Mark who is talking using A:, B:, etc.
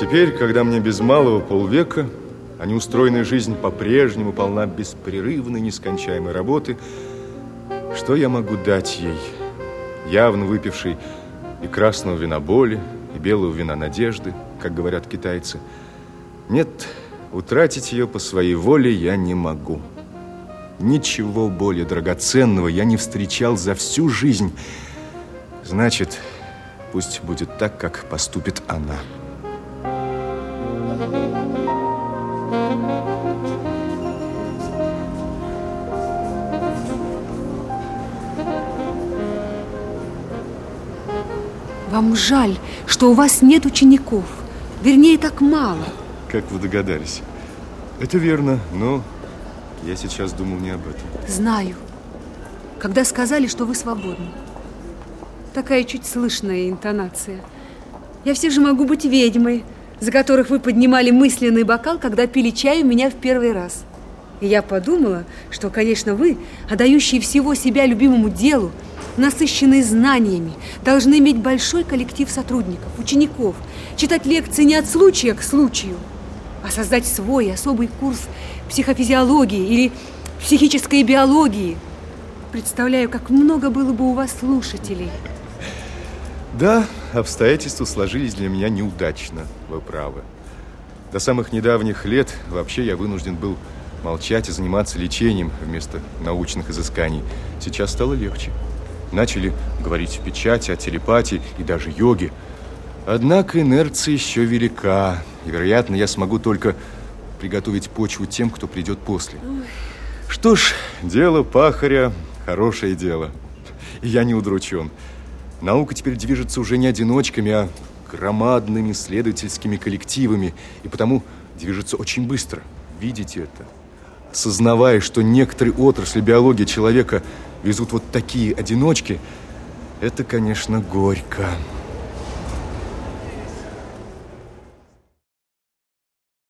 A: Теперь, когда мне без малого полвека, а неустроенная жизнь по-прежнему полна беспрерывной, нескончаемой работы, что я могу дать ей, явно выпившей и красного вина боли, и белого вина надежды, как говорят китайцы. Нет, утратить ее по своей воле я не могу. Ничего более драгоценного я не встречал за всю жизнь. Значит, пусть будет так, как поступит она.
B: Вам жаль, что у вас нет учеников. Вернее, так мало.
A: Как вы догадались? Это верно, но я сейчас думал не об этом.
B: Знаю. Когда сказали, что вы свободны. Такая чуть слышная интонация. Я все же могу быть ведьмой, за которых вы поднимали мысленный бокал, когда пили чай у меня в первый раз. И я подумала, что, конечно, вы, отдающие всего себя любимому делу, насыщенные знаниями, должны иметь большой коллектив сотрудников, учеников, читать лекции не от случая к случаю, а создать свой особый курс психофизиологии или психической биологии. Представляю, как много было бы у вас слушателей.
A: Да, обстоятельства сложились для меня неудачно, вы правы. До самых недавних лет вообще я вынужден был молчать и заниматься лечением вместо научных изысканий. Сейчас стало легче. Начали говорить в печати о телепатии и даже йоге. Однако инерция еще велика. И, вероятно, я смогу только приготовить почву тем, кто придет после. Что ж, дело пахаря – хорошее дело. И я не удручен. Наука теперь движется уже не одиночками, а громадными исследовательскими коллективами. И потому движется очень быстро. Видите это? Сознавая, что некоторые отрасли биологии человека везут вот такие одиночки, это, конечно, горько.